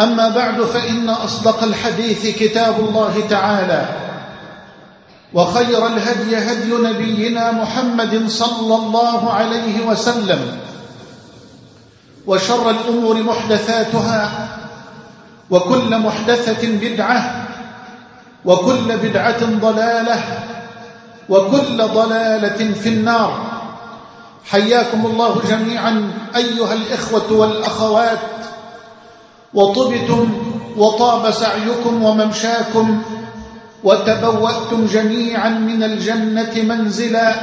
أما بعد فإن أصدق الحديث كتاب الله تعالى وخير الهدي هدي نبينا محمد صلى الله عليه وسلم وشر الأمور محدثاتها وكل محدثة بدعة وكل بدعة ضلالة وكل ضلالة في النار. حياكم الله جميعا أيها الإخوة والأخوات. وطبتم وطاب سعيكم وممشاكم وتبوأتم جميعا من الجنة منزلا.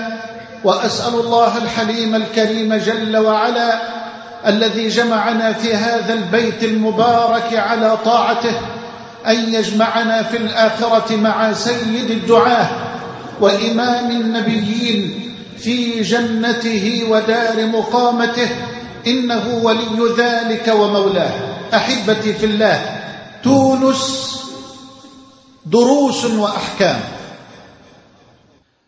وأسأل الله الحليم الكريم جل وعلا الذي جمعنا في هذا البيت المبارك على طاعته أن يجمعنا في الآخرة مع سيد الدعاه وإمام النبيين في جنته ودار مقامته. إنه ولي ذلك ومولاه. أحبتي في الله تونس دروس وأحكام.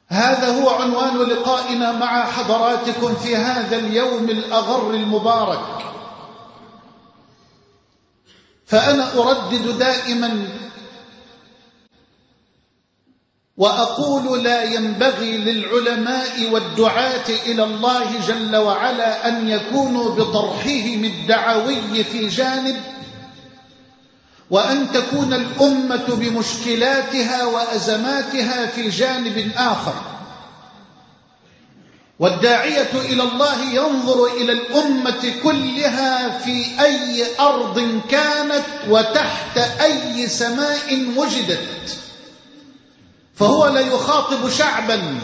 هذا هو عنوان لقائنا مع حضراتكم في هذا اليوم الأغر المبارك. فأنا أردد دائما وأقول لا ينبغي للعلماء والدعاة إلى الله جل وعلا أن يكونوا بطرحهم الدعوي في جانب وأن تكون الأمة بمشكلاتها وأزماتها في جانب آخر. والداعية إلى الله ينظر إلى الأمة كلها في أي أرض كانت وتحت أي سماء وجدت. فهو لا يخاطب شعبا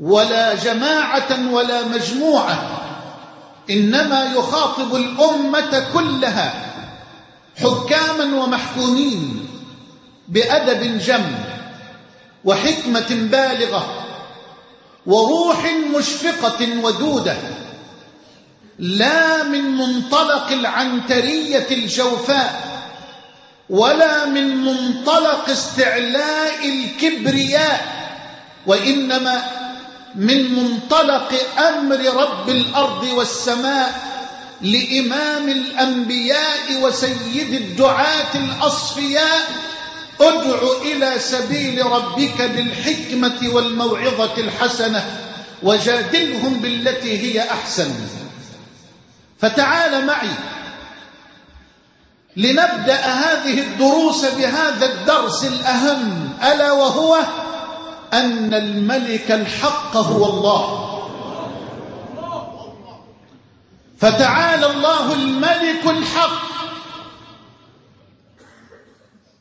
ولا جماعة ولا مجموعة إنما يخاطب الأمة كلها حكاما ومحكومين بأدب جم وحكمة بالغة وروح مشفقة ودودة لا من منطلق العنترية الجوفاء ولا من منطلق استعلاء الكبرياء وإنما من منطلق أمر رب الأرض والسماء لإمام الأنبياء وسيد الدعاة الأصفياء. ادع إلى سبيل ربك بالحكمة والموعظة الحسنة وجادلهم بالتي هي أحسن. فتعال معي. لنبدأ هذه الدروس بهذا الدرس الأهم ألا وهو أن الملك الحق هو الله. فتعالى الله الملك الحق.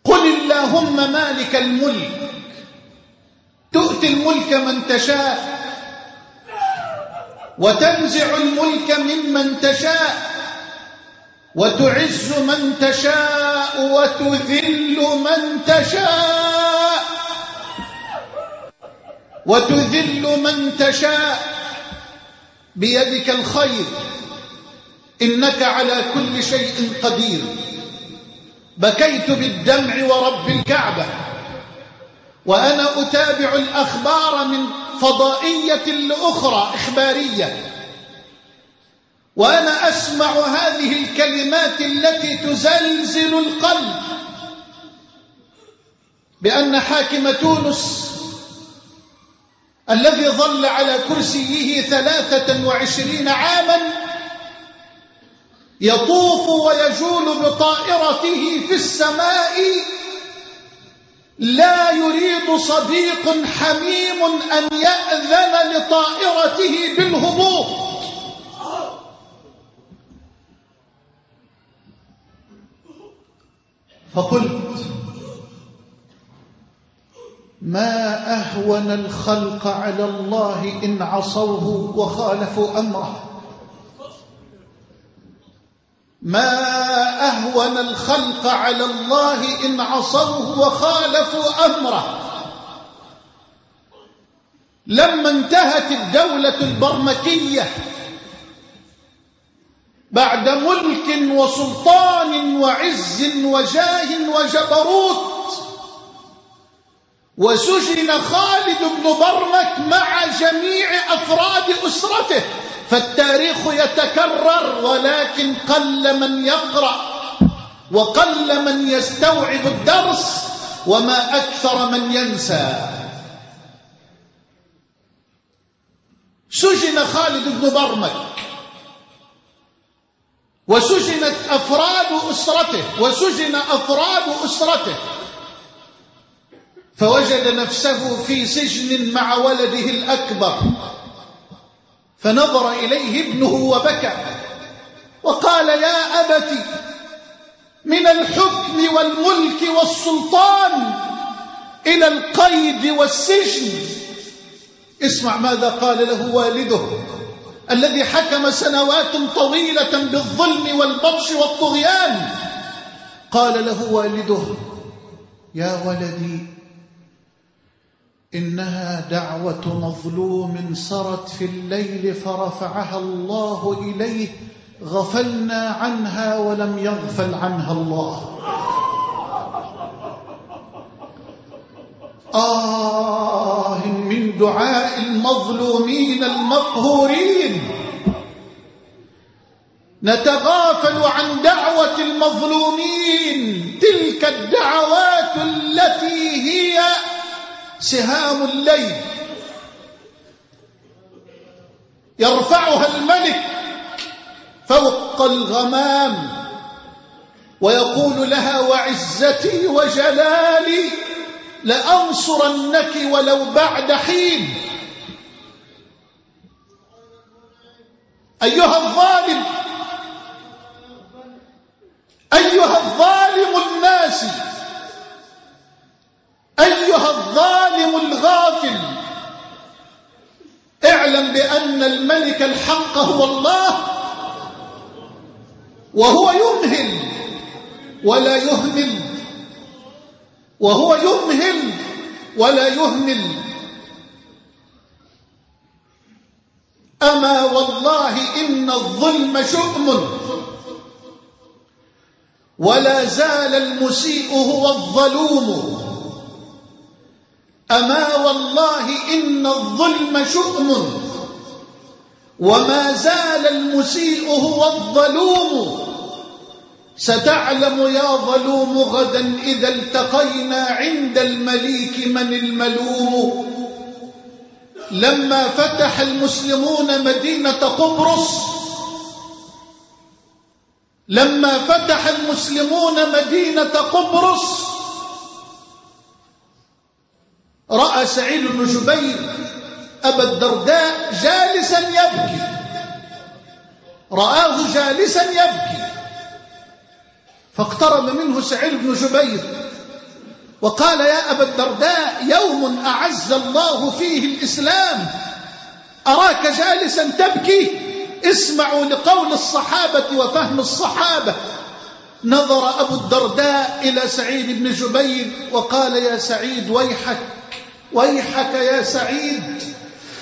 قل اللهم مالك الملك. تؤتي الملك من تشاء وتنزع الملك ممن تشاء. وتعز من تشاء وتذل من تشاء. وتذل من تشاء. بيدك الخير. إنك على كل شيء قدير. بكيت بالدمع ورب الكعبة. وأنا أتابع الأخبار من فضائية لأخرى إخبارية. وأنا أسمع هذه الكلمات التي تزلزل القلب بأن حاكم تونس الذي ظل على كرسيه ثلاثة وعشرين عاما يطوف ويجول بطائرته في السماء لا يريد صديق حميم أن يأذن لطائرته بالهبوط. فقلت ما أهون الخلق على الله إن عصوه وخالفوا أمره. ما أهون الخلق على الله إن عصوه وخالفوا أمره. لما انتهت الدولة البرمكية بعد ملك وسلطان وعز وجاه وجبروت. وسجن خالد بن برمك مع جميع أفراد أسرته. فالتاريخ يتكرر ولكن قل من يقرأ وقل من يستوعب الدرس وما أكثر من ينسى. سجن خالد بن برمك. وسجنت أفراد أسرته وسجن أفراد أسرته. فوجد نفسه في سجن مع ولده الأكبر. فنظر إليه ابنه وبكى. وقال يا أبت من الحكم والملك والسلطان إلى القيد والسجن. اسمع ماذا قال له والده. الذي حكم سنوات طويلة بالظلم والبطش والطغيان. قال له والده يا ولدي إنها دعوة مظلوم سرت في الليل فرفعها الله إليه غفلنا عنها ولم يغفل عنها الله. آه من دعاء المظلومين المقهورين. نتغافل عن دعوة المظلومين. تلك الدعوات التي هي سهام الليل. يرفعها الملك فوق الغمام ويقول لها وعزتي وجلالي لأنصرنك ولو بعد حين. أيها الظالم أيها الظالم الناسي أيها الظالم الغافل اعلم بأن الملك الحق هو الله وهو يمهل ولا يهمل. وهو يمهل ولا يهمل. أما والله إن الظلم شؤم. ولا زال المسيء هو الظلوم. أما والله إن الظلم شؤم. وما زال المسيء هو الظلوم. ستعلم يا ظلوم غدا إذا التقينا عند المليك من الملوم. لما فتح المسلمون مدينة قبرص لما فتح المسلمون مدينة قبرص رأى سعيد بن جبير أبا الدرداء جالسا يبكي. رآه جالسا يبكي. فاقترب منه سعيد بن جبير وقال يا أبا الدرداء يوم أعز الله فيه الإسلام أراك جالسا تبكي؟ اسمعوا لقول الصحابة وفهم الصحابة. نظر أبو الدرداء إلى سعيد بن جبير وقال يا سعيد ويحك ويحك يا سعيد.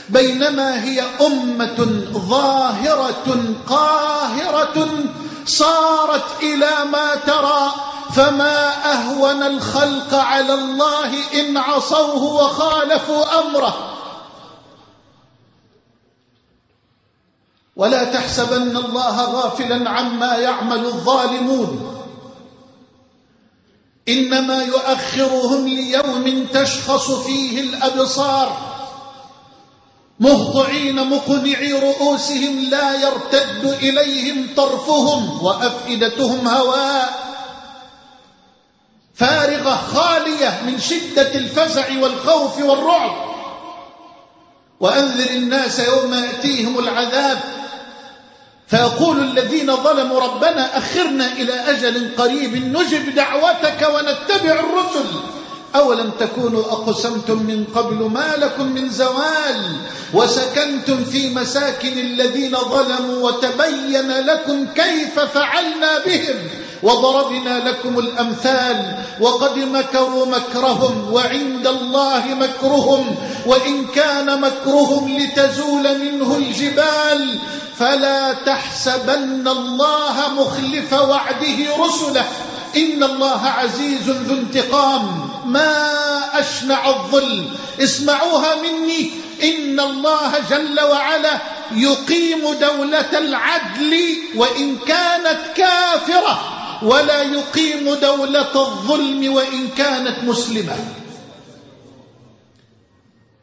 بينما هي أمة ظاهرة قاهرة صارت إلى ما ترى فما أهون الخلق على الله إن عصوه وخالفوا أمره. ولا تحسبن الله غافلا عما يعمل الظالمون. إنما يؤخرهم ليوم تشخص فيه الأبصار. مهطعين مقنعي رؤوسهم لا يرتد إليهم طرفهم وأفئدتهم هواء فارغة خالية من شدة الفزع والخوف والرعب. وأنذر الناس يوم يأتيهم العذاب. فيقول الذين ظلموا ربنا أخرنا إلى أجل قريب نجب دعوتك ونتبع الرسل. أولم تكونوا أقسمتم من قبل ما لكم من زوال وسكنتم في مساكن الذين ظلموا وتبين لكم كيف فعلنا بهم وضربنا لكم الأمثال وقد مكروا مكرهم وعند الله مكرهم وإن كان مكرهم لتزول منه الجبال فلا تحسبن الله مخلف وعده رسله إن الله عزيز ذو انتقام. ما أشنع الظل. اسمعوها مني. إن الله جل وعلا يقيم دولة العدل وإن كانت كافرة ولا يقيم دولة الظلم وإن كانت مسلمة.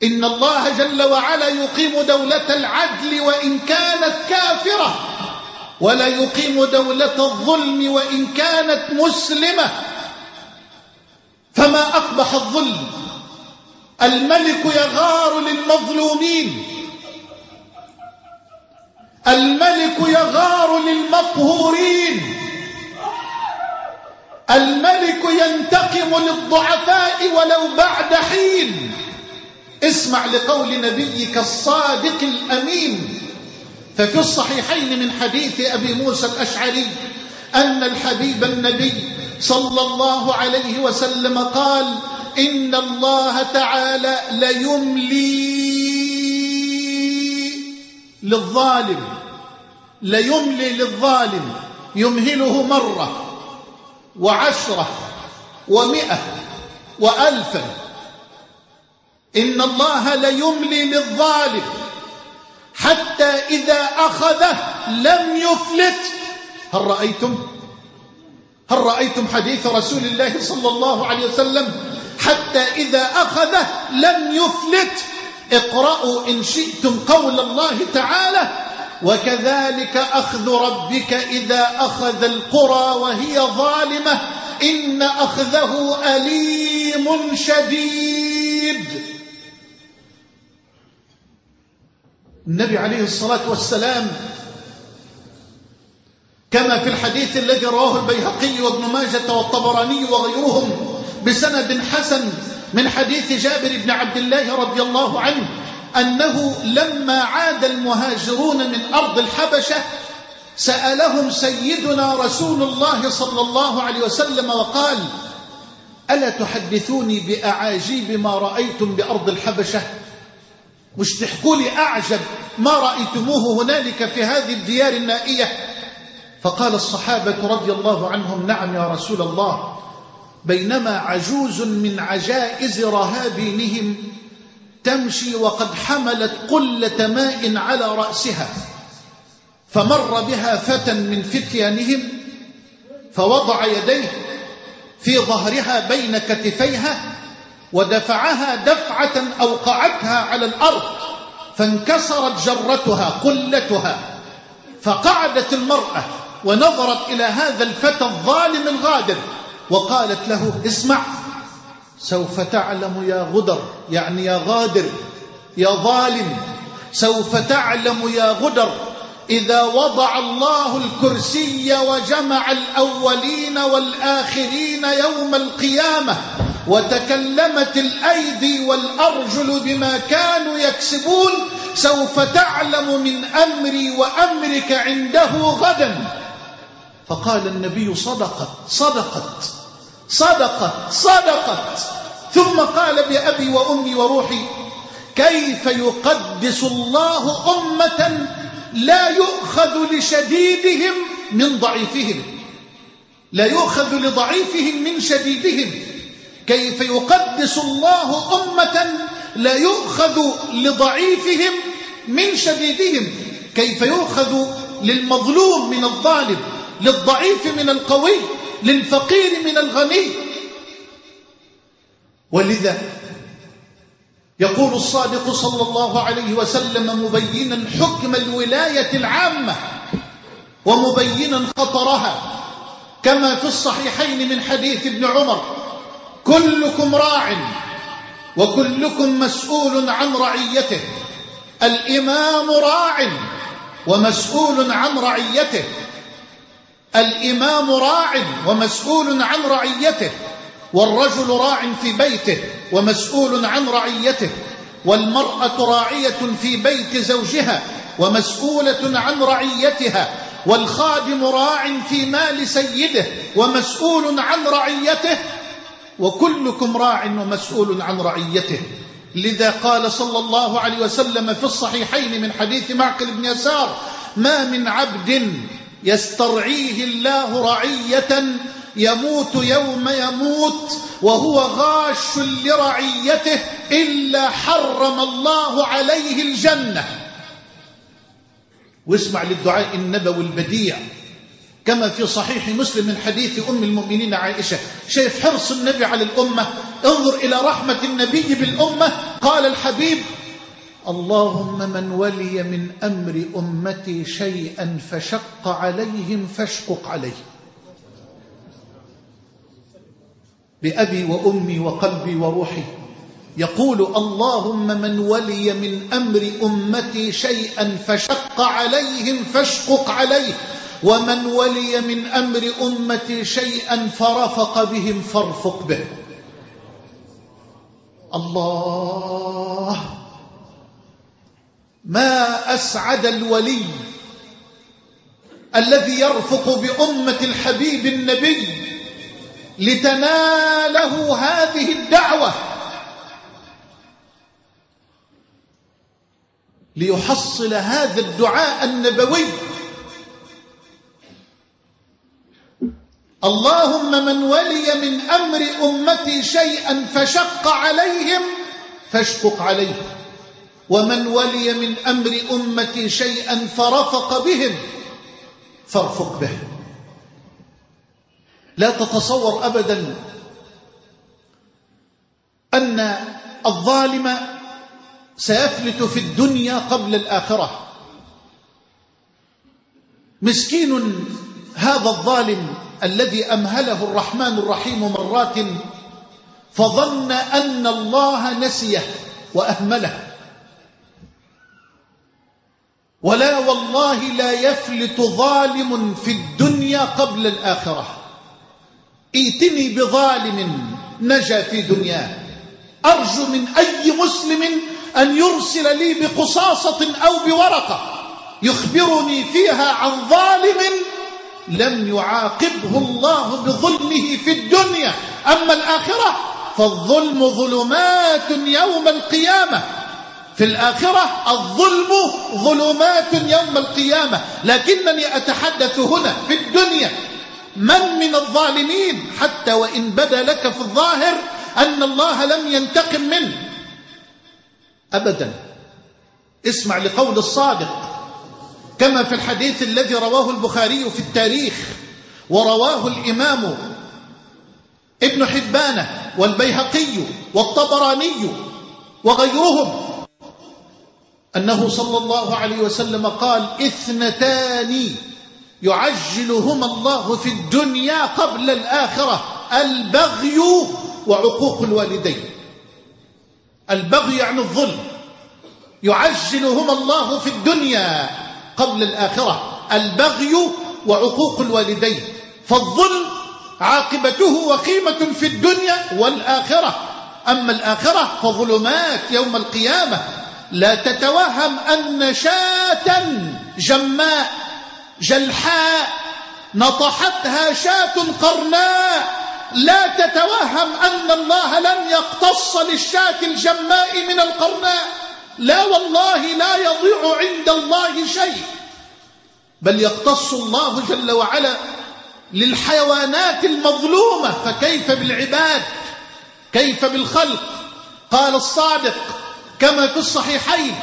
إن الله جل وعلا يقيم دولة العدل وإن كانت كافرة ولا يقيم دولة الظلم وإن كانت مسلمة. فما أقبح الظلم؟ الملك يغار للمظلومين. الملك يغار للمقهورين الملك ينتقم للضعفاء ولو بعد حين. اسمع لقول نبيك الصادق الأمين. ففي الصحيحين من حديث أبي موسى الأشعري أن الحبيب النبي صلى الله عليه وسلم قال إن الله تعالى ليملي للظالم ليملي للظالم يمهله مرة وعشرة ومئة وألفا. إن الله ليملي للظالم. حتى إذا أخذه لم يفلت. هل رأيتم؟ هل رأيتم حديث رسول الله صلى الله عليه وسلم؟ حتى إذا أخذه لم يفلت. اقرأوا إن شئتم قول الله تعالى وكذلك أخذ ربك إذا أخذ القرى وهي ظالمة. إن أخذه أليم شديد. النبي عليه الصلاة والسلام كما في الحديث الذي رواه البيهقي وابن ماجة والطبراني وغيرهم بسند حسن من حديث جابر بن عبد الله رضي الله عنه أنه لما عاد المهاجرون من أرض الحبشة سألهم سيدنا رسول الله صلى الله عليه وسلم وقال ألا تحدثوني بأعاجيب ما رأيتم بأرض الحبشة؟ مش تحكوا لي أعجب ما رأيتموه هنالك في هذه الديار النائية؟ فقال الصحابة رضي الله عنهم نعم يا رسول الله بينما عجوز من عجائز رهابينهم تمشي وقد حملت قلة ماء على رأسها فمر بها فتى من فتيانهم فوضع يديه في ظهرها بين كتفيها ودفعها دفعة أوقعتها على الأرض فانكسرت جرتها قلتها فقعدت المرأة ونظرت إلى هذا الفتى الظالم الغادر وقالت له اسمع سوف تعلم يا غدر يعني يا غادر يا ظالم سوف تعلم يا غدر إذا وضع الله الكرسي وجمع الأولين والآخرين يوم القيامة وتكلمت الأيدي والأرجل بما كانوا يكسبون سوف تعلم من أمري وأمرك عنده غدا. فقال النبي صدقت صدقت صدقت صدقت. ثم قال بأبي وأمي وروحي كيف يقدس الله أمة لا يؤخذ لشديدهم من ضعيفهم؟ لا يؤخذ لضعيفهم من شديدهم. كيف يقدس الله أمة لا يؤخذ لضعيفهم من شديدهم؟ كيف يؤخذ للمظلوم من الظالم للضعيف من القوي للفقير من الغني؟ ولذا يقول الصادق صلى الله عليه وسلم مبينا حكم الولاية العامة ومبينا خطرها كما في الصحيحين من حديث ابن عمر كلكم راع وكلكم مسؤول عن رعيته. الإمام راع ومسؤول عن رعيته. الإمام راع ومسؤول عن رعيته. والرجل راع في بيته ومسؤول عن رعيته. والمرأة راعية في بيت زوجها ومسؤولة عن رعيتها. والخادم راع في مال سيده ومسؤول عن رعيته. وكلكم راع ومسؤول عن رعيته. لذا قال صلى الله عليه وسلم في الصحيحين من حديث معقل بن يسار ما من عبد يسترعيه الله رعية يموت يوم يموت وهو غاش لرعيته إلا حرم الله عليه الجنة. واسمع للدعاء النبوي البديع. كما في صحيح مسلم من حديث أم المؤمنين عائشة. شايف حرص النبي على الأمة. انظر إلى رحمة النبي بالأمة. قال الحبيب اللهم من ولي من أمر أمتي شيئا فشق عليهم فاشقق عليه. بأبي وأمي وقلبي وروحي. يقول اللهم من ولي من أمر أمتي شيئا فشق عليهم فاشقق عليه. ومن ولي من أمر أمتي شيئا فرفق بهم فارفق به. الله. ما أسعد الولي الذي يرفق بأمة الحبيب النبي لتناله هذه الدعوة ليحصل هذا الدعاء النبوي اللهم من ولي من أمر أمتي شيئا فشق عليهم فاشقق عليه ومن ولي من أمر أمتي شيئا فرفق بهم فارفق به لا تتصور أبدا أن الظالم سيفلت في الدنيا قبل الآخرة. مسكين هذا الظالم الذي أمهله الرحمن الرحيم مرات فظن أن الله نسيه وأهمله. ولا والله لا يفلت ظالم في الدنيا قبل الآخرة. ائتني بظالم نجا في دنياه. أرجو من أي مسلم أن يرسل لي بقصاصة أو بورقة يخبرني فيها عن ظالم لم يعاقبه الله بظلمه في الدنيا. أما الآخرة فالظلم ظلمات يوم القيامة. في الآخرة الظلم ظلمات يوم القيامة. لكنني أتحدث هنا في الدنيا. من من الظالمين؟ حتى وإن بدا لك في الظاهر أن الله لم ينتقم منه. أبدا. اسمع لقول الصادق. كما في الحديث الذي رواه البخاري في التاريخ ورواه الإمام ابن حبان والبيهقي والطبراني وغيرهم أنه صلى الله عليه وسلم قال اثنتان يعجلهما الله في الدنيا قبل الآخرة البغي وعقوق الوالدين. البغي يعني الظلم. يعجلهما الله في الدنيا. قبل الآخرة البغي وعقوق الوالدين. فالظلم عاقبته وقيمة في الدنيا والآخرة. أما الآخرة فظلمات يوم القيامة. لا تتوهم أن شاة جماء جلحاء نطحتها شاة قرناء. لا تتوهم أن الله لم يقتص للشاة الجماء من القرناء. لا والله لا يضيع عند الله شيء. بل يقتص الله جل وعلا للحيوانات المظلومة فكيف بالعباد؟ كيف بالخلق؟ قال الصادق كما في الصحيحين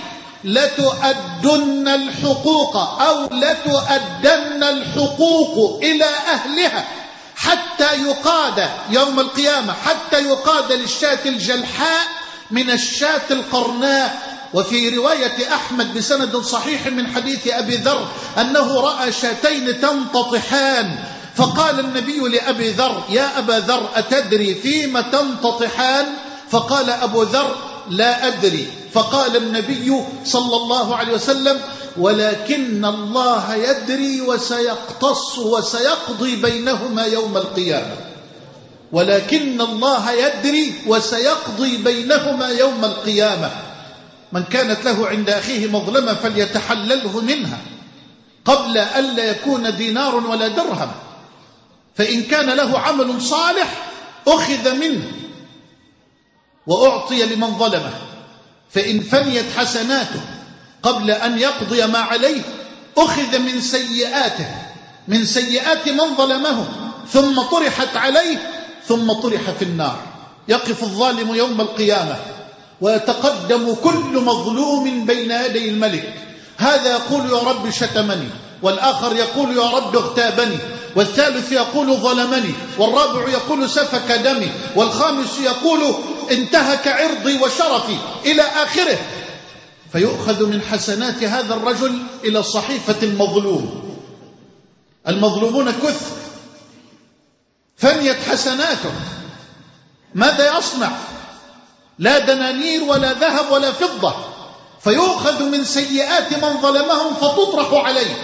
لتؤدن الحقوق أو لتؤدن الحقوق إلى أهلها حتى يقاد يوم القيامة حتى يقاد للشاة الجلحاء من الشاة القرناء. وفي رواية أحمد بسند صحيح من حديث أبي ذر أنه رأى شاتين تنتطحان. فقال النبي لأبي ذر يا أبا ذر أتدري فيما تنتطحان؟ فقال أبو ذر لا أدري. فقال النبي صلى الله عليه وسلم ولكن الله يدري وسيقتص وسيقضي بينهما يوم القيامة. ولكن الله يدري وسيقضي بينهما يوم القيامة. من كانت له عند أخيه مظلمة فليتحلله منها قبل ألا يكون دينار ولا درهم. فإن كان له عمل صالح أخذ منه وأعطي لمن ظلمه. فإن فنيت حسناته قبل أن يقضي ما عليه أخذ من سيئاته من سيئات من ظلمه. ثم طرحت عليه ثم طرح في النار. يقف الظالم يوم القيامة. ويتقدم كل مظلوم بين يدي الملك. هذا يقول يا رب شتمني والآخر يقول يا رب اغتابني والثالث يقول ظلمني والرابع يقول سفك دمي والخامس يقول انتهك عرضي وشرفي إلى آخره. فيؤخذ من حسنات هذا الرجل إلى صحيفة المظلوم. المظلومون كثر فنيت حسناته. ماذا يصنع؟ لا دنانير ولا ذهب ولا فضة فيؤخذ من سيئات من ظلمهم فتطرح عليه.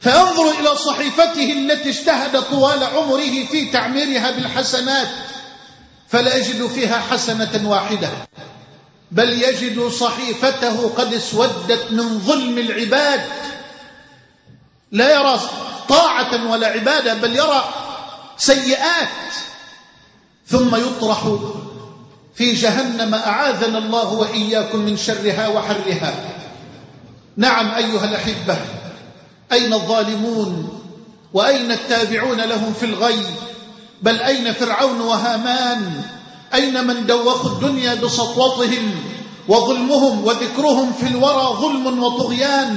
فينظر إلى صحيفته التي اجتهد طوال عمره في تعميرها بالحسنات فلا يجد فيها حسنة واحدة بل يجد صحيفته قد اسودت من ظلم العباد. لا يرى طاعة ولا عبادة بل يرى سيئات ثم يطرح في جهنم أعاذنا الله وإياكم من شرها وحرها. نعم أيها الأحبة أين الظالمون؟ وأين التابعون لهم في الغي؟ بل أين فرعون وهامان؟ أين من دوخوا الدنيا بسطوتهم وظلمهم وذكرهم في الورى ظلم وطغيان؟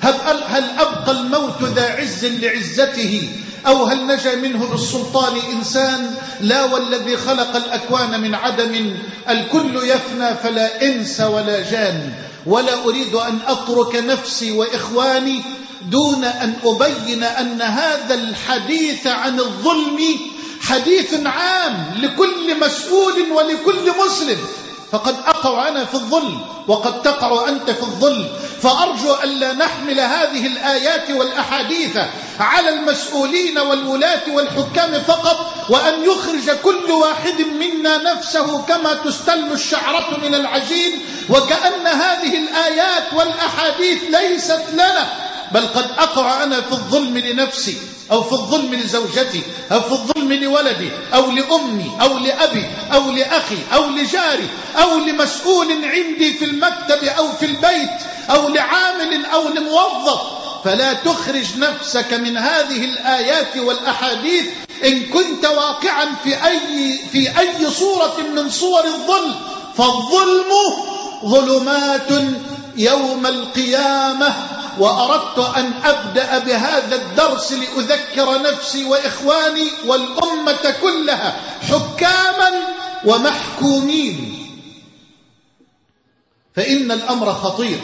هل أبقى الموت ذا عز لعزته؟ أو هل نجا منه بالسلطان إنسان؟ لا والذي خلق الأكوان من عدم. الكل يفنى فلا إنس ولا جان. ولا أريد أن أترك نفسي وإخواني دون أن أبين أن هذا الحديث عن الظلم حديث عام لكل مسؤول ولكل مسلم. فقد أقع أنا في الظلم وقد تقع أنت في الظلم. فأرجو ألا نحمل هذه الآيات والأحاديث على المسؤولين والولاة والحكام فقط وأن يخرج كل واحد منا نفسه كما تستل الشعرة من العجين. وكأن هذه الآيات والأحاديث ليست لنا بل قد أقع أنا في الظلم لنفسي. أو في الظلم لزوجتي أو في الظلم لولدي أو لأمي أو لأبي أو لأخي أو لجاري أو لمسؤول عندي في المكتب أو في البيت أو لعامل أو لموظف. فلا تخرج نفسك من هذه الآيات والأحاديث إن كنت واقعا في أي, في أي صورة من صور الظلم. فالظلم ظلمات يوم القيامة وأردت أن أبدأ بهذا الدرس لأذكر نفسي وإخواني والأمة كلها حكاما ومحكومين. فإن الأمر خطير.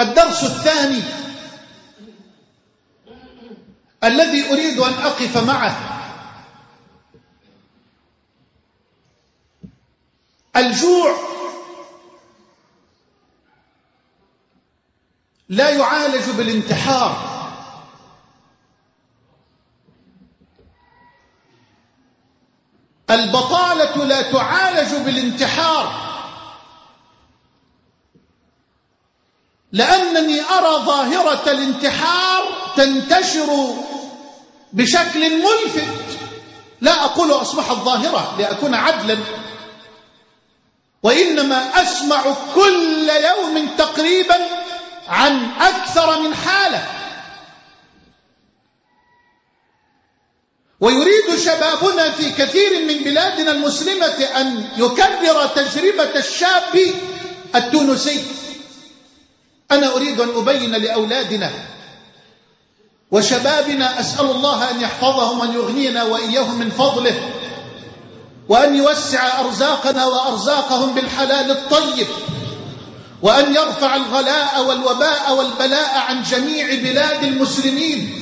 الدرس الثاني الذي أريد أن أقف معه. الجوع لا يعالج بالانتحار. البطالة لا تعالج بالانتحار. لأنني أرى ظاهرة الانتحار تنتشر بشكل ملفت. لا أقول أصبحت ظاهرة لأكون عدلا. وإنما أسمع كل يوم تقريبا عن أكثر من حالة. ويريد يريد شبابنا في كثير من بلادنا المسلمة أن يكرر تجربة الشاب التونسي. أنا أريد أن أبين لأولادنا وشبابنا أسأل الله أن يحفظهم وأن يغنينا وإياهم من فضله وأن يوسع أرزاقنا وأرزاقهم بالحلال الطيب. وأن يرفع الغلاء والوباء والبلاء عن جميع بلاد المسلمين.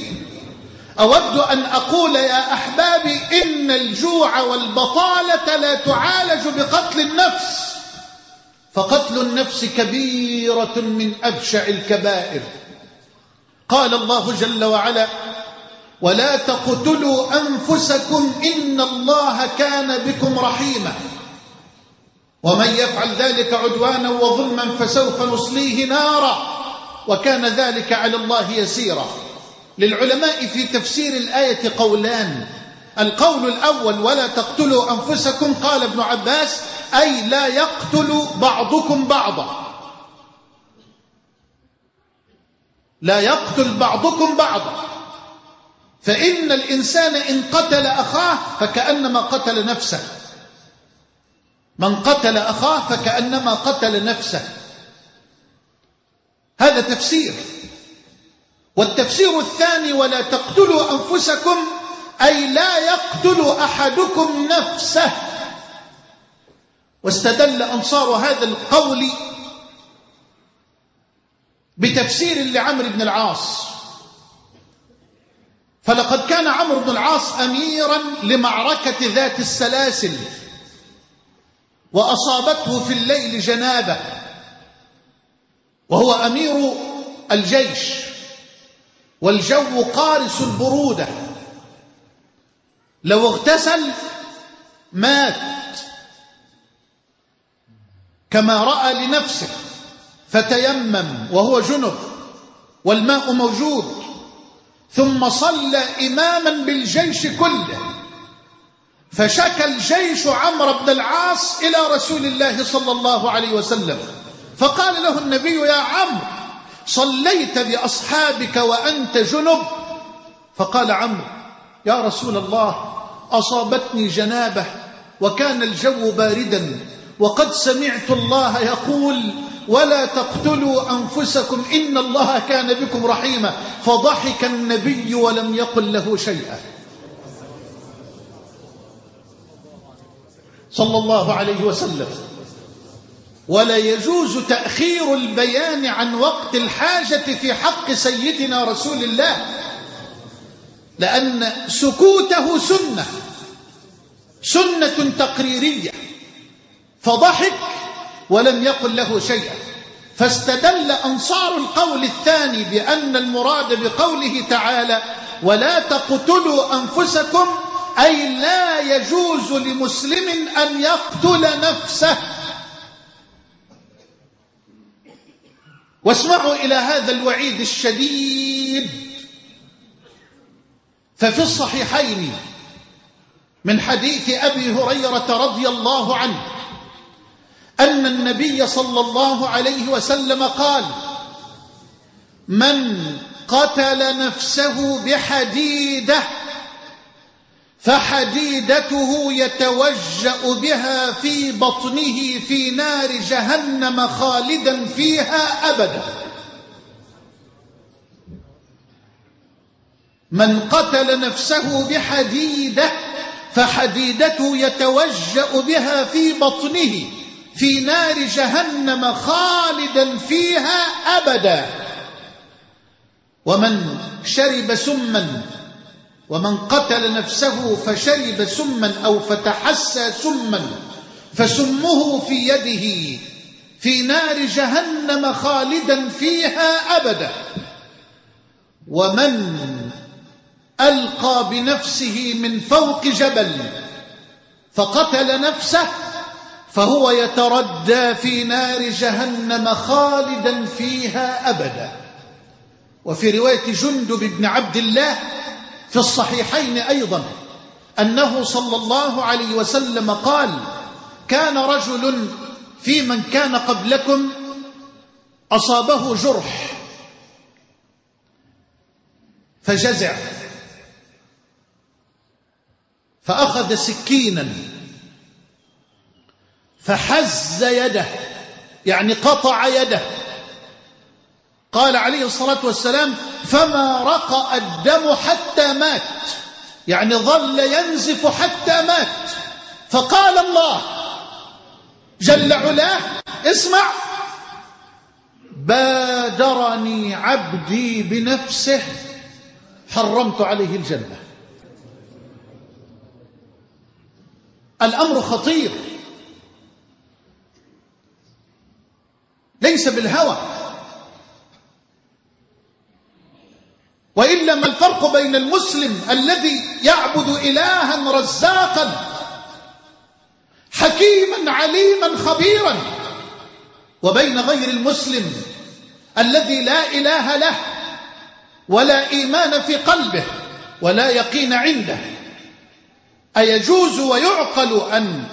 أود أن أقول يا أحبابي إن الجوع والبطالة لا تعالج بقتل النفس فقتل النفس كبيرة من أبشع الكبائر. قال الله جل وعلا ولا تقتلوا أنفسكم إن الله كان بكم رحيما ومن يفعل ذلك عدوانا وظلما فسوف نصليه نارا وكان ذلك على الله يسيرا. للعلماء في تفسير الآية قولان القول الأول ولا تقتلوا أنفسكم قال ابن عباس أي لا يقتل بعضكم بعضا. لا يقتل بعضكم بعضا. فإن الإنسان إن قتل أخاه فكأنما قتل نفسه. من قتل أخاه فكأنما قتل نفسه. هذا تفسير. والتفسير الثاني ولا تقتلوا أنفسكم أي لا يقتل أحدكم نفسه. واستدل أنصار هذا القول بتفسير لعمر بن العاص. فلقد كان عمرو بن العاص أميرا لمعركة ذات السلاسل. وأصابته في الليل جنابة وهو أمير الجيش والجو قارس البرودة. لو اغتسل مات. كما رأى لنفسه فتيمم وهو جنب والماء موجود ثم صلى إماما بالجيش كله. فشكى الجيش عمرو بن العاص إلى رسول الله صلى الله عليه وسلم. فقال له النبي يا عمرو صليت بأصحابك وأنت جنب. فقال عمرو يا رسول الله أصابتني جنابة وكان الجو باردا وقد سمعت الله يقول ولا تقتلوا أنفسكم إن الله كان بكم رحيما فضحك النبي ولم يقل له شيئا. صلى الله عليه وسلم. ولا يجوز تأخير البيان عن وقت الحاجة في حق سيدنا رسول الله لأن سكوته سنة سنة تقريرية. فضحك ولم يقل له شيئا. فاستدل أنصار القول الثاني بأن المراد بقوله تعالى ولا تقتلوا أنفسكم أي لا يجوز لمسلم أن يقتل نفسه. واسمعوا إلى هذا الوعيد الشديد. ففي الصحيحين من حديث أبي هريرة رضي الله عنه أن النبي صلى الله عليه وسلم قال من قتل نفسه بحديده فحديدته يتوجأ بها في بطنه في نار جهنم خالدا فيها أبدا. من قتل نفسه بحديدة فحديدته يتوجأ بها في بطنه في نار جهنم خالدا فيها أبدا. ومن شرب سما ومن قتل نفسه فشرب سما أو فتحسى سما فسمه في يده في نار جهنم خالدا فيها أبدا. ومن ألقى بنفسه من فوق جبل فقتل نفسه فهو يتردى في نار جهنم خالدا فيها أبدا. وفي رواية جندب بن عبد الله في الصحيحين أيضا أنه صلى الله عليه وسلم قال كان رجل في من كان قبلكم أصابه جرح فجزع فأخذ سكينا فحز يده يعني قطع يده. قال عليه الصلاة والسلام فما رقأ الدم حتى مات. يعني ظل ينزف حتى مات. فقال الله جل علاه اسمع بادرني عبدي بنفسه حرمت عليه الجنة. الأمر خطير. ليس بالهوى. وإلا ما الفرق بين المسلم الذي يعبد إلها رزاقا حكيما عليما خبيرا وبين غير المسلم الذي لا إله له ولا إيمان في قلبه ولا يقين عنده. أيجوز ويعقل أن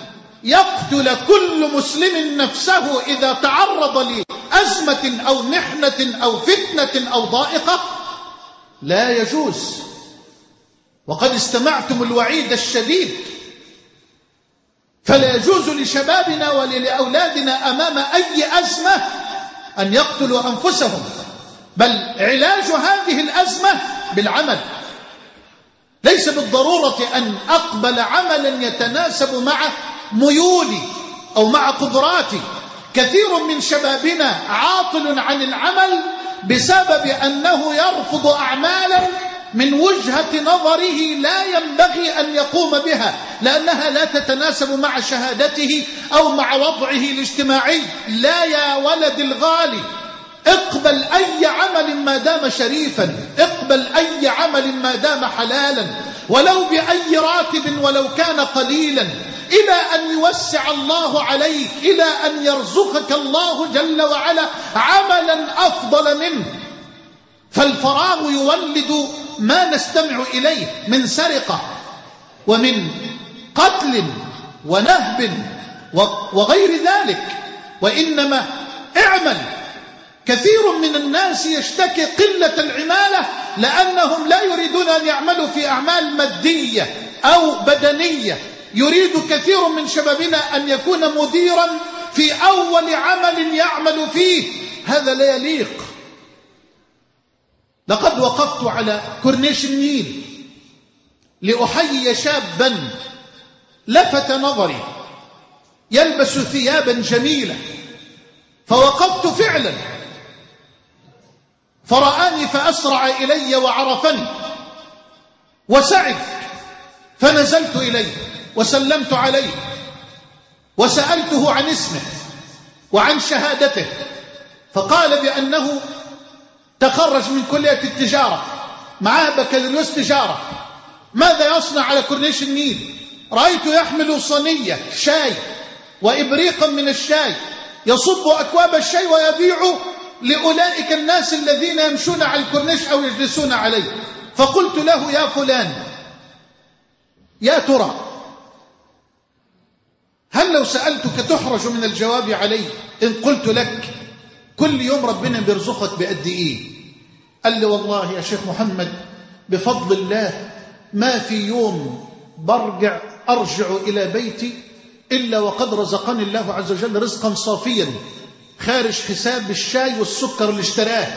يقتل كل مسلم نفسه إذا تعرض لأزمة أو محنة أو فتنة أو ضائقة؟ لا يجوز. وقد استمعتم الوعيد الشديد. فلا يجوز لشبابنا ولأولادنا أمام أي أزمة أن يقتلوا أنفسهم بل علاج هذه الأزمة بالعمل. ليس بالضرورة أن أقبل عملا يتناسب مع ميولي أو مع قدراتي. كثير من شبابنا عاطل عن العمل بسبب أنه يرفض أعمالا من وجهة نظره لا ينبغي أن يقوم بها لأنها لا تتناسب مع شهادته أو مع وضعه الاجتماعي. لا يا ولد الغالي اقبل أي عمل ما دام شريفا اقبل أي عمل ما دام حلالا. ولو بأي راتب ولو كان قليلا. إلى أن يوسع الله عليك إلى أن يرزقك الله جل وعلا عملا أفضل منه. فالفراغ يولد ما نستمع إليه من سرقة ومن قتل ونهب وغير ذلك. وإنما اعمل كثير من الناس يشتكي قلة العمالة لأنهم لا يريدون أن يعملوا في أعمال مادية أو بدنية. يريد كثير من شبابنا أن يكون مديرا في أول عمل يعمل فيه. هذا لا يليق. لقد وقفت على كورنيش النيل لأحيي شابا لفت نظري يلبس ثيابا جميلة فوقفت فعلا. فرآني فأسرع إلي وعرفني وسعد فنزلت إليه وسلمت عليه وسألته عن اسمه وعن شهادته فقال بأنه تخرج من كلية التجارة معاه بكالوريوس تجارة. ماذا يصنع على كورنيش النيل؟ رأيت يحمل صينية شاي وإبريقا من الشاي يصب أكواب الشاي ويبيع لأولئك الناس الذين يمشون على الكورنيش أو يجلسون عليه. فقلت له يا فلان يا ترى هل لو سألتك تحرج من الجواب علي؟ إن قلت لك كل يوم ربنا بيرزقك بقد إيه؟ قال لي والله يا شيخ محمد بفضل الله ما في يوم برجع أرجع إلى بيتي إلا وقد رزقني الله عز وجل رزقا صافيا. خارج حساب الشاي والسكر اللي اشتراه.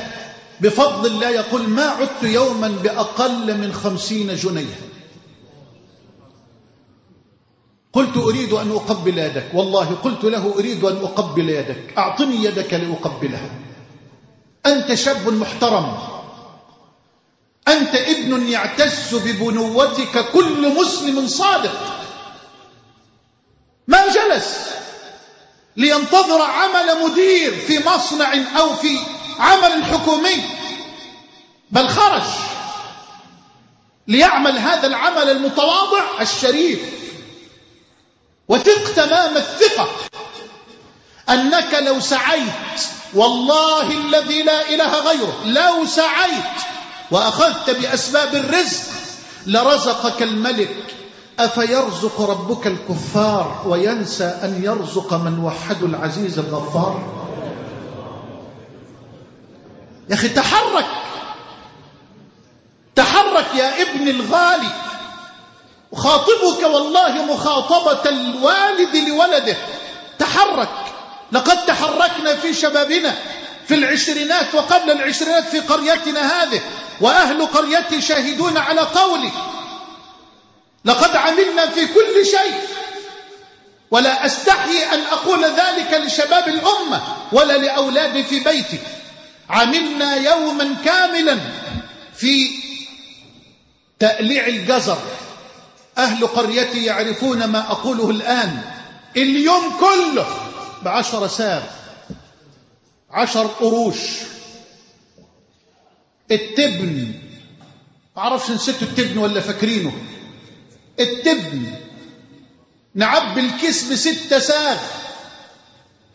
بفضل الله يقول ما عدت يوما بأقل من خمسين جنيه قلت أريد أن أقبل يدك. والله قلت له أريد أن أقبل يدك. أعطني يدك لأقبلها. أنت شاب محترم. أنت ابن يعتز ببنوتك كل مسلم صادق. ما جلس. لينتظر عمل مدير في مصنع أو في عمل حكومي. بل خرج ليعمل هذا العمل المتواضع الشريف. وثق تمام الثقة أنك لو سعيت والله الذي لا إله غيره لو سعيت وأخذت بأسباب الرزق لرزقك الملك. أفيرزق ربك الكفار وينسى أن يرزق من وحد العزيز الغفار؟ يا أخي تحرك! تحرك يا ابن الغالي! خاطبك والله مخاطبة الوالد لولده! تحرك! لقد تحركنا في شبابنا في العشرينات وقبل العشرينات في قريتنا هذه وأهل قريتي شاهدون على قولي. لقد عملنا في كل شيء. ولا أستحي أن أقول ذلك لشباب الأمة ولا لأولادي في بيتي. عملنا يوما كاملا في تأليع الجزر. أهل قريتي يعرفون ما أقوله الآن. اليوم كله بعشر سار عشر قروش. التبن معرفش نسيتوا التبن ولا فاكرينه. التبن نعبي الكيس بستة ساغ.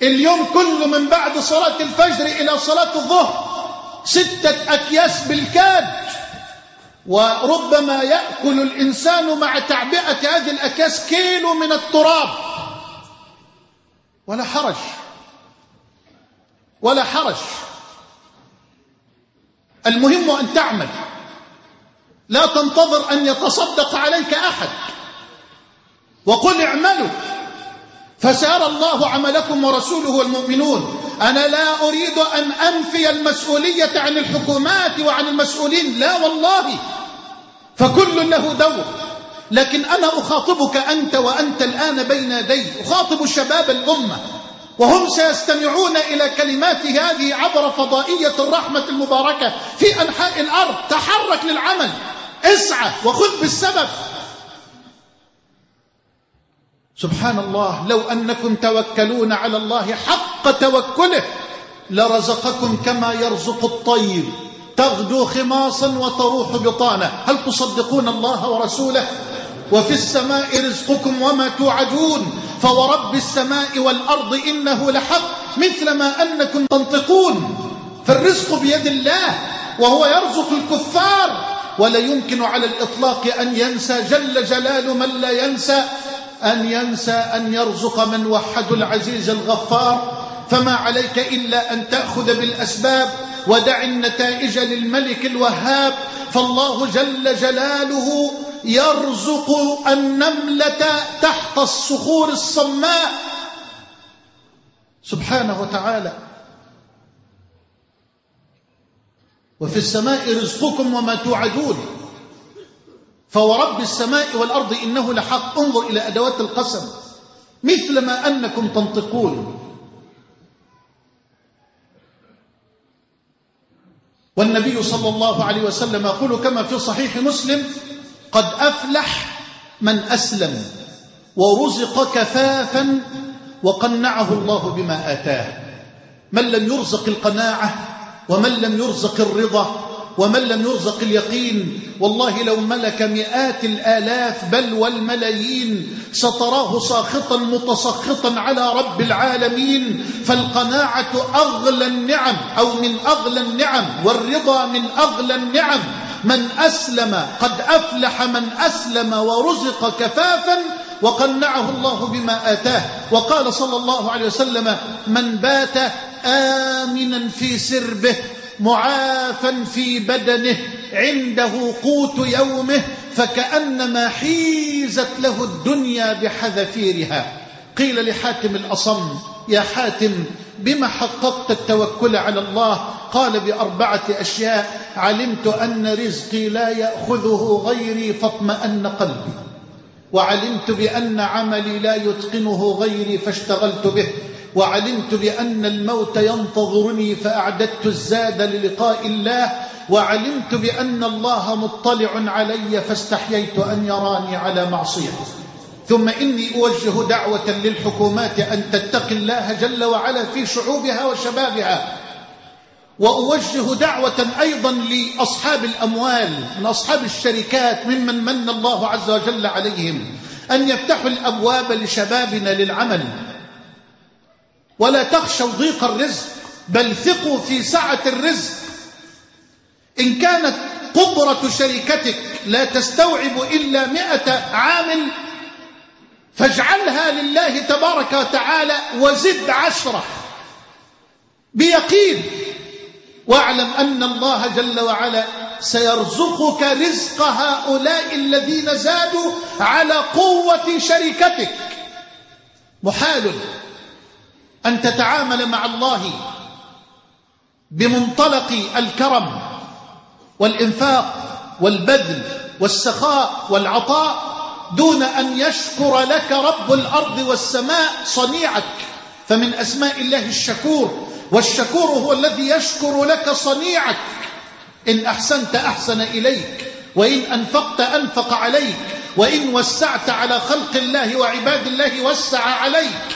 اليوم كله من بعد صلاة الفجر إلى صلاة الظهر ستة أكياس بالكاد. وربما يأكل الإنسان مع تعبئة هذه الأكياس كيلو من التراب. ولا حرج. ولا حرج. المهم أن تعمل. لا تنتظر أن يتصدق عليك أحد. وقل اعملوا. فسيرى الله عملكم ورسوله والمؤمنون أنا لا أريد أن أنفي المسؤولية عن الحكومات وعن المسؤولين. لا والله. فكل له دور. لكن أنا أخاطبك أنت وأنت الآن بين يدي أخاطب شباب الأمة. وهم سيستمعون إلى كلمات هذه عبر فضائية الرحمة المباركة في أنحاء الأرض. تحرك للعمل. اسعى وخذ بالسبب. سبحان الله لو أنكم توكلون على الله حق توكله لرزقكم كما يرزق الطير. تغدو خماصا وتروح بطانا هل تصدقون الله ورسوله؟ وفي السماء رزقكم وما توعدون. فورب السماء والأرض إنه لحق مثل ما أنكم تنطقون. فالرزق بيد الله وهو يرزق الكفار. ولا يمكن على الإطلاق أن ينسى جل جلال من لا ينسى أن ينسى أن يرزق من وحد العزيز الغفار. فما عليك إلا أن تأخذ بالأسباب ودع النتائج للملك الوهاب. فالله جل جلاله يرزق النملة تحت الصخور الصماء. سبحانه وتعالى وفي السماء رزقكم وما توعدون. فورب السماء والأرض إنه لحق. انظر إلى أدوات القسم. مثل ما أنكم تنطقون. والنبي صلى الله عليه وسلم يقول كما في صحيح مسلم قد أفلح من أسلم ورزق كفافا وقنعه الله بما آتاه. من لم يرزق القناعة ومن لم يرزق الرضا ومن لم يرزق اليقين والله لو ملك مئات الآلاف بل والملايين ستراه ساخطا متسخطا على رب العالمين فالقناعة أغلى النعم أو من أغلى النعم والرضا من أغلى النعم. من أسلم قد أفلح من أسلم ورزق كفافا وقنعه الله بما آتاه. وقال صلى الله عليه وسلم من بات آمنا في سربه معافا في بدنه عنده قوت يومه فكأنما حيزت له الدنيا بحذافيرها. قيل لحاتم الأصم يا حاتم بما حققت التوكل على الله؟ قال بأربعة أشياء علمت أن رزقي لا يأخذه غيري فاطمأن قلبي. وعلمت بأن عملي لا يتقنه غيري فاشتغلت به. وعلمت بأن الموت ينتظرني فأعددت الزاد للقاء الله وعلمت بأن الله مطلع علي فاستحييت أن يراني على معصية. ثم إني أوجه دعوة للحكومات أن تتقي الله جل وعلا في شعوبها وشبابها. وأوجه دعوة أيضا لأصحاب الأموال من أصحاب الشركات ممن من الله عز وجل عليهم أن يفتحوا الأبواب لشبابنا للعمل. ولا تخشوا ضيق الرزق بل ثقوا في سعة الرزق. إن كانت قدرة شركتك لا تستوعب إلا مئة عامل فاجعلها لله تبارك وتعالى وزد عشرة. بيقين واعلم أن الله جل وعلا سيرزقك رزق هؤلاء الذين زادوا على قوة شركتك. محال. أن تتعامل مع الله بمنطلق الكرم والإنفاق والبذل والسخاء والعطاء دون أن يشكر لك رب الأرض والسماء صنيعك. فمن أسماء الله الشكور والشكور هو الذي يشكر لك صنيعك. إن أحسنت أحسن إليك وإن أنفقت أنفق عليك وإن وسعت على خلق الله وعباد الله وسع عليك.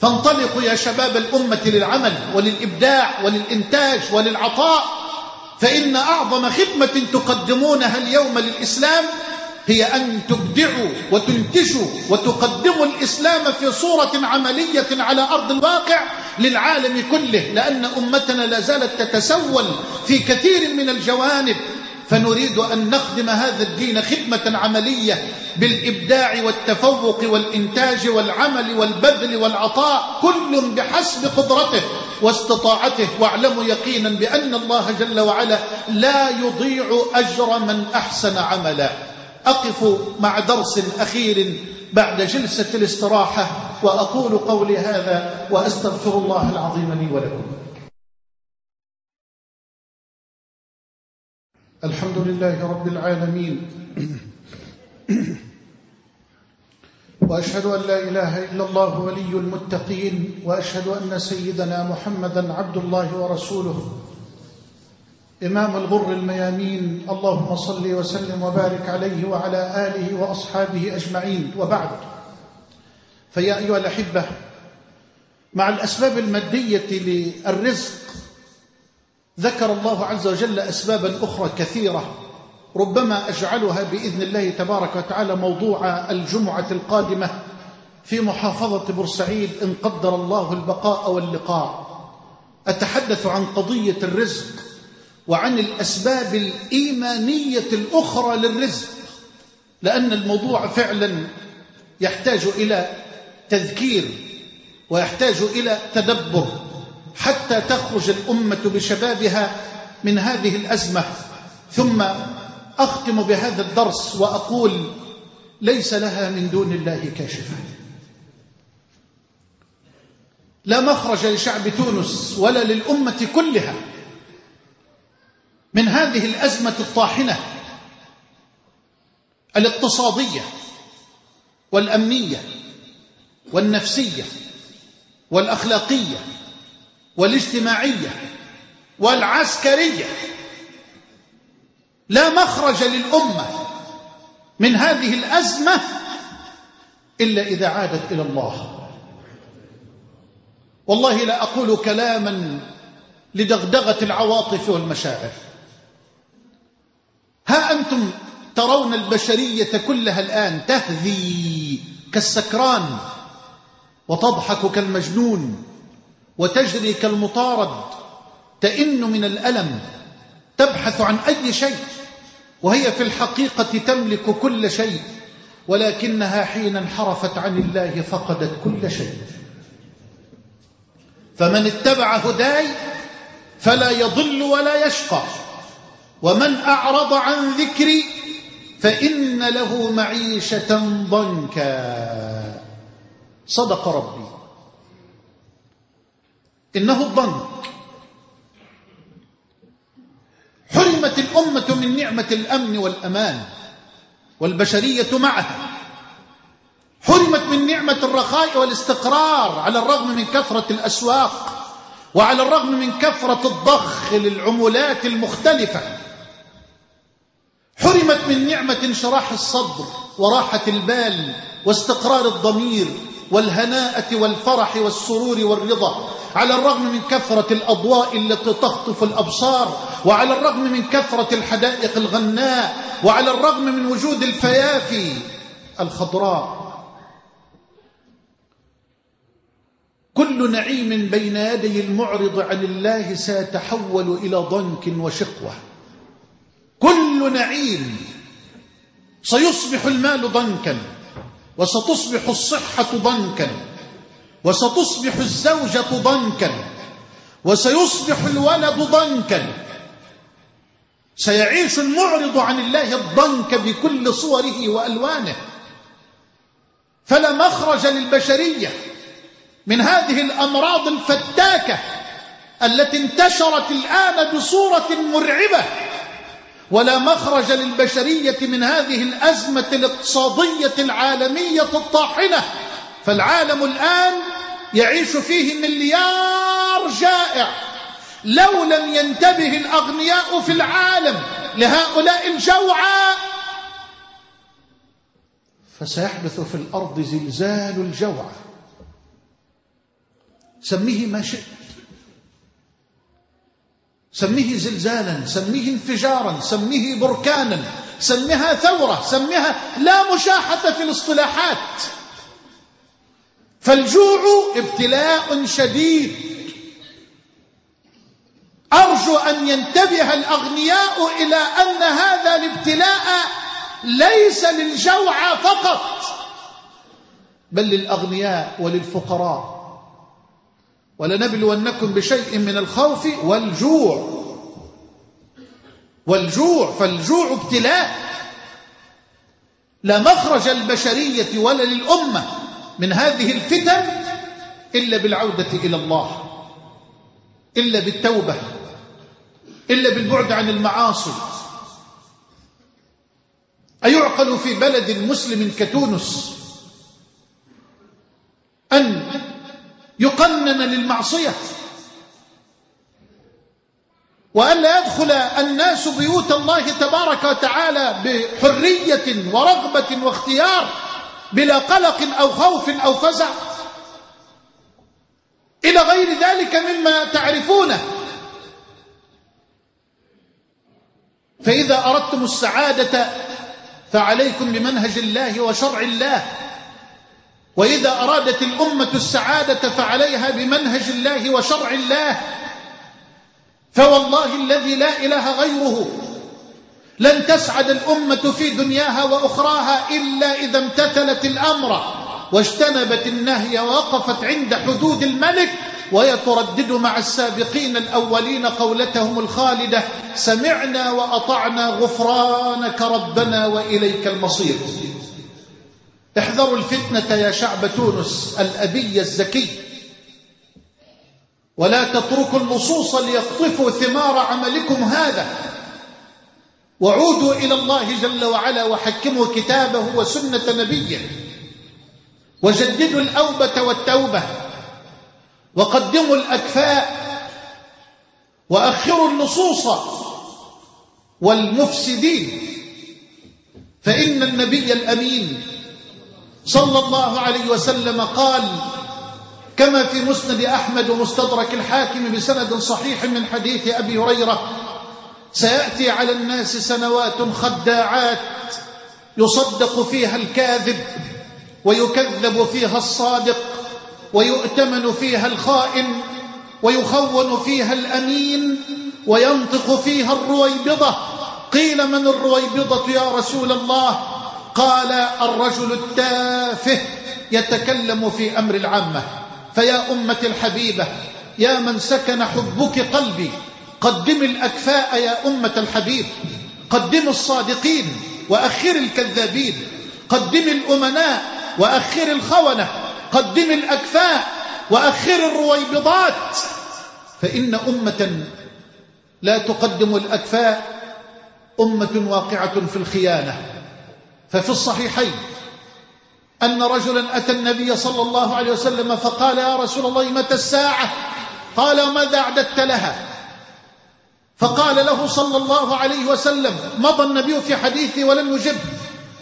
فانطلقوا يا شباب الأمة للعمل وللإبداع وللإنتاج وللعطاء فإن أعظم خدمة تقدمونها اليوم للإسلام هي أن تبدعوا وتنتجوا وتقدموا الإسلام في صورة عملية على أرض الواقع للعالم كله لأن أمتنا لا زالت تتسول في كثير من الجوانب فنريد أن نخدم هذا الدين خدمة عملية بالإبداع والتفوق والإنتاج والعمل والبذل والعطاء كل بحسب قدرته واستطاعته. واعلموا يقينا بأن الله جل وعلا لا يضيع أجر من أحسن عملا. أقف مع درس أخير بعد جلسة الاستراحة وأقول قولي هذا وأستغفر الله العظيم لي ولكم. الحمد لله رب العالمين. وأشهد أن لا إله إلا الله ولي المتقين وأشهد أن سيدنا محمدا عبد الله ورسوله. إمام الغر الميامين اللهم صل وسلم وبارك عليه وعلى آله وأصحابه أجمعين. وبعد فيا أيها الأحبة مع الأسباب المادية للرزق ذكر الله عز وجل أسبابا أخرى كثيرة ربما أجعلها بإذن الله تبارك وتعالى موضوع الجمعة القادمة في محافظة بورسعيد إن قدر الله البقاء واللقاء. أتحدث عن قضية الرزق وعن الأسباب الإيمانية الأخرى للرزق لأن الموضوع فعلا يحتاج إلى تذكير ويحتاج إلى تدبر. حتى تخرج الأمة بشبابها من هذه الأزمة. ثم أختم بهذا الدرس وأقول ليس لها من دون الله كاشفة. لا مخرج لشعب تونس ولا للأمة كلها من هذه الأزمة الطاحنة الاقتصادية والأمنية والنفسية والأخلاقية والاجتماعية والعسكرية. لا مخرج للأمة من هذه الأزمة إلا إذا عادت إلى الله. والله لا أقول كلاما لدغدغة العواطف والمشاعر. ها أنتم ترون البشرية كلها الآن تهذي كالسكران وتضحك كالمجنون. وتجري كالمطارد تئن من الألم تبحث عن أي شيء وهي في الحقيقة تملك كل شيء ولكنها حين انحرفت عن الله فقدت كل شيء. فمن اتبع هداي فلا يضل ولا يشقى ومن أعرض عن ذكري فإن له معيشة ضنكا. صدق ربي. إنه الضنك حرمت الأمة من نعمة الأمن والأمان والبشرية معها. حرمت من نعمة الرخاء والاستقرار على الرغم من كثرة الأسواق وعلى الرغم من كثرة الضخ للعمولات المختلفة. حرمت من نعمة انشراح الصدر وراحة البال واستقرار الضمير والهناءة والفرح والسرور والرضا على الرغم من كثرة الأضواء التي تخطف الأبصار وعلى الرغم من كثرة الحدائق الغناء وعلى الرغم من وجود الفيافي الخضراء. كل نعيم بين يدي المعرض عن الله سيتحول إلى ضنك وشقوة. كل نعيم سيصبح المال ضنكا. وستصبح الصحة ضنكا وستصبح الزوجة ضنكا وسيصبح الولد ضنكا. سيعيش المعرض عن الله الضنك بكل صوره وألوانه. فلا مخرج للبشرية من هذه الأمراض الفتاكة التي انتشرت الآن بصورة مرعبة. ولا مخرج للبشرية من هذه الأزمة الاقتصادية العالمية الطاحنة. فالعالم الآن يعيش فيه مليار جائع. لو لم ينتبه الأغنياء في العالم لهؤلاء الجوعى فسيحدث في الأرض زلزال الجوع سميه ما شئت. سميه زلزالا سميه انفجارا سميه بركانا سميها ثورة سميها لا مشاحة في الاصطلاحات. فالجوع ابتلاء شديد. أرجو أن ينتبه الأغنياء إلى أن هذا الابتلاء ليس للجوع فقط بل للأغنياء وللفقراء. ولنبلونكم بشيء من الخوف والجوع. والجوع فالجوع ابتلاء. لا مخرج البشرية ولا للأمة من هذه الفتن إلا بالعودة إلى الله إلا بالتوبة إلا بالبعد عن المعاصي. أيعقل في بلد مسلم كتونس أن يقنن للمعصية. وأن لا يدخل الناس بيوت الله تبارك وتعالى بحرية ورغبة واختيار بلا قلق أو خوف أو فزع. إلى غير ذلك مما تعرفونه. فإذا أردتم السعادة فعليكم بمنهج الله وشرع الله. وإذا أرادت الأمة السعادة فعليها بمنهج الله وشرع الله فوالله الذي لا إله غيره لن تسعد الأمة في دنياها وأخراها إلا إذا امتثلت الأمر واجتنبت النهي ووقفت عند حدود الملك ويتردد مع السابقين الأولين قولتهم الخالدة سمعنا وأطعنا غفرانك ربنا وإليك المصير. احذروا الفتنة يا شعب تونس الأبي الزكي. ولا تتركوا اللصوص ليقطفوا ثمار عملكم هذا. وعودوا إلى الله جل وعلا وحكموا كتابه وسنة نبيه. وجددوا الأوبة والتوبة. وقدموا الأكفاء. وأخروا اللصوص والمفسدين. فإن النبي الأمين صلى الله عليه وسلم قال كما في مسند أحمد ومستدرك الحاكم بسند صحيح من حديث أبي هريرة سيأتي على الناس سنوات خداعات يصدق فيها الكاذب ويكذب فيها الصادق ويؤتمن فيها الخائن ويخون فيها الأمين وينطق فيها الرويبضة. قيل من الرويبضة يا رسول الله؟ قال الرجل التافه يتكلم في أمر العامة. فيا أمة الحبيبة يا من سكن حبك قلبي قدم الأكفاء يا أمة الحبيب. قدم الصادقين وأخر الكذابين. قدم الأمناء وأخر الخونة. قدم الأكفاء وأخر الرويبضات. فإن أمة لا تقدم الأكفاء أمة واقعة في الخيانة. ففي الصحيحين أن رجلا أتى النبي صلى الله عليه وسلم فقال يا رسول الله متى الساعة؟ قال وماذا أعددت لها؟ فقال له صلى الله عليه وسلم مضى النبي في حديثه ولم يجب.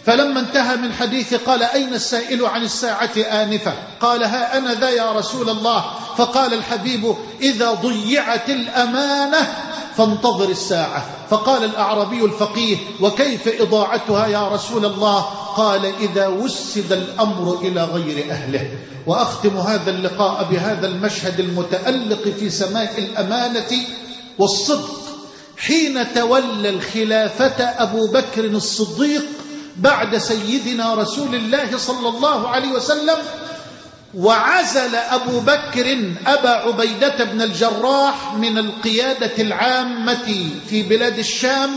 فلما انتهى من حديثه قال أين السائل عن الساعة آنفة؟ قال ها أنا ذا يا رسول الله. فقال الحبيب إذا ضيعت الأمانة فانتظر الساعة. فقال الأعربي الفقيه وكيف إضاعتها يا رسول الله؟ قال إذا وسد الأمر إلى غير أهله. وأختم هذا اللقاء بهذا المشهد المتألق في سماء الأمانة والصدق. حين تولى الخلافة أبو بكر الصديق بعد سيدنا رسول الله صلى الله عليه وسلم وعزل أبو بكر أبا عبيدة بن الجراح من القيادة العامة في بلاد الشام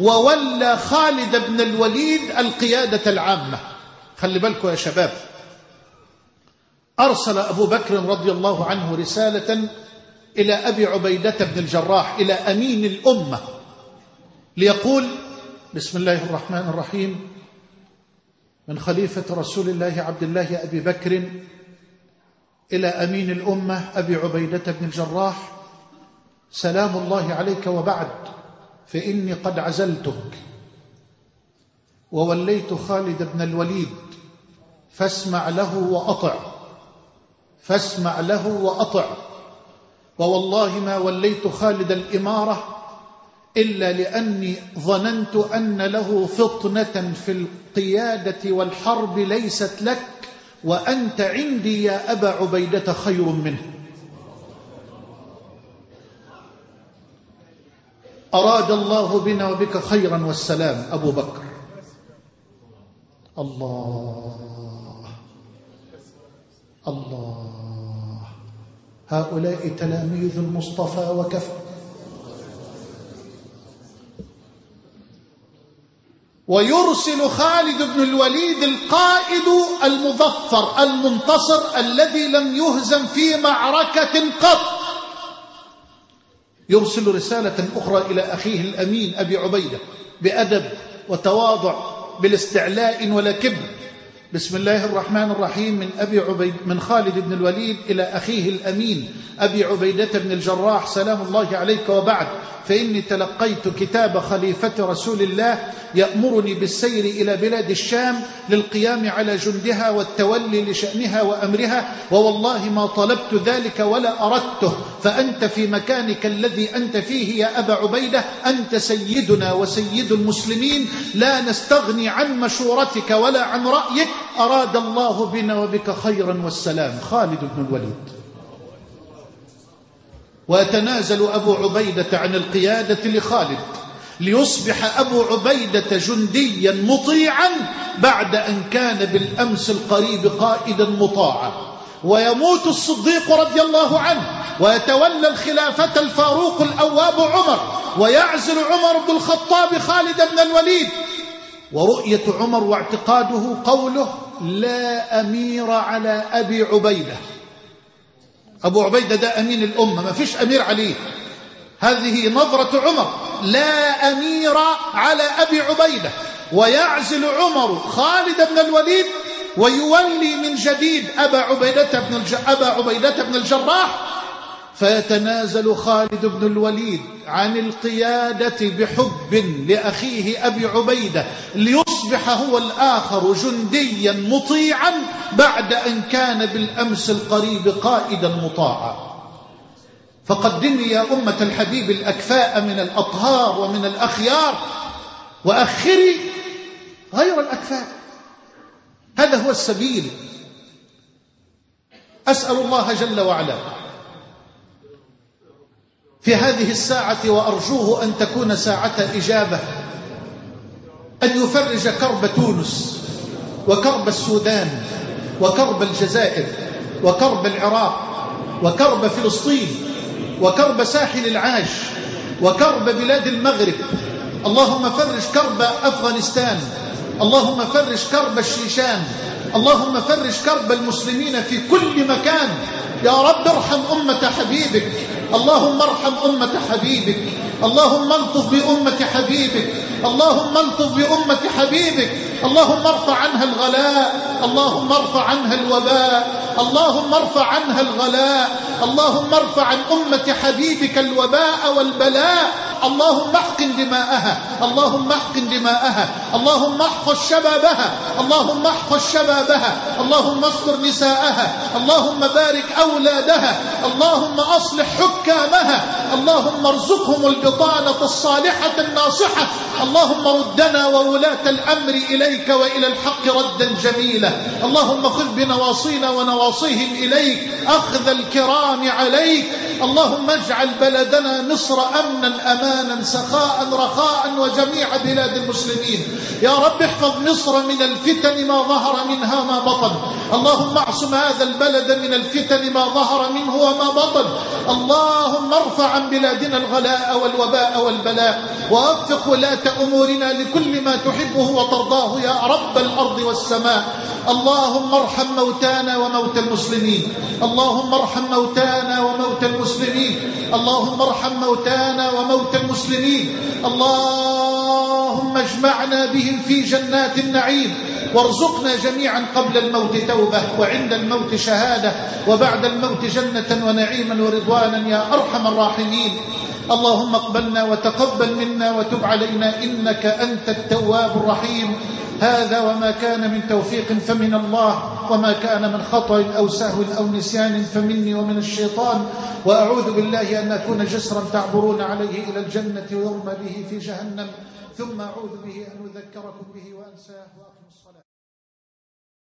وولى خالد بن الوليد القيادة العامة. خلي بالكم يا شباب أرسل أبو بكر رضي الله عنه رسالة إلى أبي عبيدة بن الجراح إلى أمين الأمة ليقول بسم الله الرحمن الرحيم من خليفة رسول الله عبد الله أبي بكر إلى أمين الأمة أبي عبيدة بن الجراح سلام الله عليك وبعد فإني قد عزلتك. ووليت خالد بن الوليد فاسمع له وأطع فاسمع له وأطع. ووالله ما وليت خالد الإمارة إلا لأني ظننت أن له فطنة في القيادة والحرب ليست لك وأنت عندي يا أبا عبيدة خير منه. أراد الله بنا وبك خيرا والسلام أبو بكر. الله. الله. هؤلاء تلاميذ المصطفى وكفى. ويرسل خالد بن الوليد القائد المظفر المنتصر الذي لم يهزم في معركة قط. يرسل رسالة أخرى إلى أخيه الأمين أبي عبيدة بأدب وتواضع بالاستعلاء ولا كبر. بسم الله الرحمن الرحيم. من أبي عبيد من خالد بن الوليد إلى أخيه الأمين أبي عبيدة بن الجراح. سلام الله عليك وبعد. فإني تلقيت كتاب خليفة رسول الله يأمرني بالسير إلى بلاد الشام للقيام على جندها والتولي لشأنها وأمرها ووالله ما طلبت ذلك ولا أردته فأنت في مكانك الذي أنت فيه يا أبا عبيدة أنت سيدنا وسيد المسلمين لا نستغني عن مشورتك ولا عن رأيك أراد الله بنا وبك خيرا والسلام. خالد بن الوليد. ويتنازل أبو عبيدة عن القيادة لخالد ليصبح أبو عبيدة جنديا مطيعا بعد أن كان بالأمس القريب قائدا مطاعا. ويموت الصديق رضي الله عنه ويتولى الخلافة الفاروق الأواب عمر ويعزل عمر بن الخطاب خالد بن الوليد. ورؤية عمر واعتقاده قوله لا أمير على أبي عبيدة. أبو عبيدة ده أمين الأمة ما فيش أمير عليه. هذه نظرة عمر لا أمير على أبي عبيدة. ويعزل عمر خالد بن الوليد ويولي من جديد أبا عبيدة بن, الج... أبا عبيدة بن الجراح فيتنازل خالد بن الوليد عن القيادة بحب لأخيه أبي عبيدة ليصبح هو الآخر جنديا مطيعا بعد أن كان بالأمس القريب قائدا مطاعا. فقدمي يا أمة الحبيب الأكفاء من الأطهار ومن الأخيار وأخري غير الأكفاء. هذا هو السبيل. أسأل الله جل وعلا في هذه الساعة وأرجوه أن تكون ساعة إجابة أن يفرج كرب تونس وكرب السودان وكرب الجزائر وكرب العراق وكرب فلسطين وكرب ساحل العاج وكرب بلاد المغرب. اللهم فرج كرب أفغانستان اللهم فرج كرب الشيشان اللهم فرج كرب المسلمين في كل مكان. يا رب ارحم أمة حبيبك. اللهم ارحم أمة حبيبك. اللهم الطف بأمة حبيبك. اللهم الطف بأمة حبيبك. اللهم ارفع عنها الغلاء. اللهم ارفع عنها الوباء. اللهم ارفع عنها الغلاء. اللهم ارفع عن أمة حبيبك الوباء والبلاء. اللهم احقن دماءها اللهم احقن دماءها اللهم احفظ شبابها اللهم احفظ شبابها اللهم استر نساءها اللهم بارك أولادها اللهم أصلح حكامها اللهم ارزقهم البطانة الصالحة الناصحة اللهم ردنا وولاة الأمر إليك وإلى الحق ردا جميلا اللهم خذ بنواصينا ونواصيهم إليك أخذ الكرام عليك اللهم اجعل بلدنا مصر أمنا أمانا سخاء رخاء وجميع بلاد المسلمين. يا رب احفظ مصر من الفتن ما ظهر منها ما بطن. اللهم اعصم هذا البلد من الفتن ما ظهر منه وما بطن. اللهم ارفع عن بلادنا الغلاء والوباء والبلاء. ووفق ولاة أمورنا لكل ما تحبه وترضاه يا رب الأرض والسماء. اللهم ارحم موتانا وموتى المسلمين. اللهم ارحم موتانا وموتى المسلمين. اللهم ارحم موتانا وموتى المسلمين. اللهم اجمعنا بهم في جنات النعيم. وارزقنا جميعا قبل الموت توبة وعند الموت شهادة وبعد الموت جنة ونعيما ورضوانا يا أرحم الراحمين. اللهم اقبلنا وتقبل منا وتب علينا إنك أنت التواب الرحيم. هذا وما كان من توفيق فمن الله وما كان من خطأ أو سهو أو نسيان فمني ومن الشيطان. وأعوذ بالله أن أكون جسرا تعبرون عليه إلى الجنة ويرمى به في جهنم ثم أعوذ به أن أذكركم به وأنساه.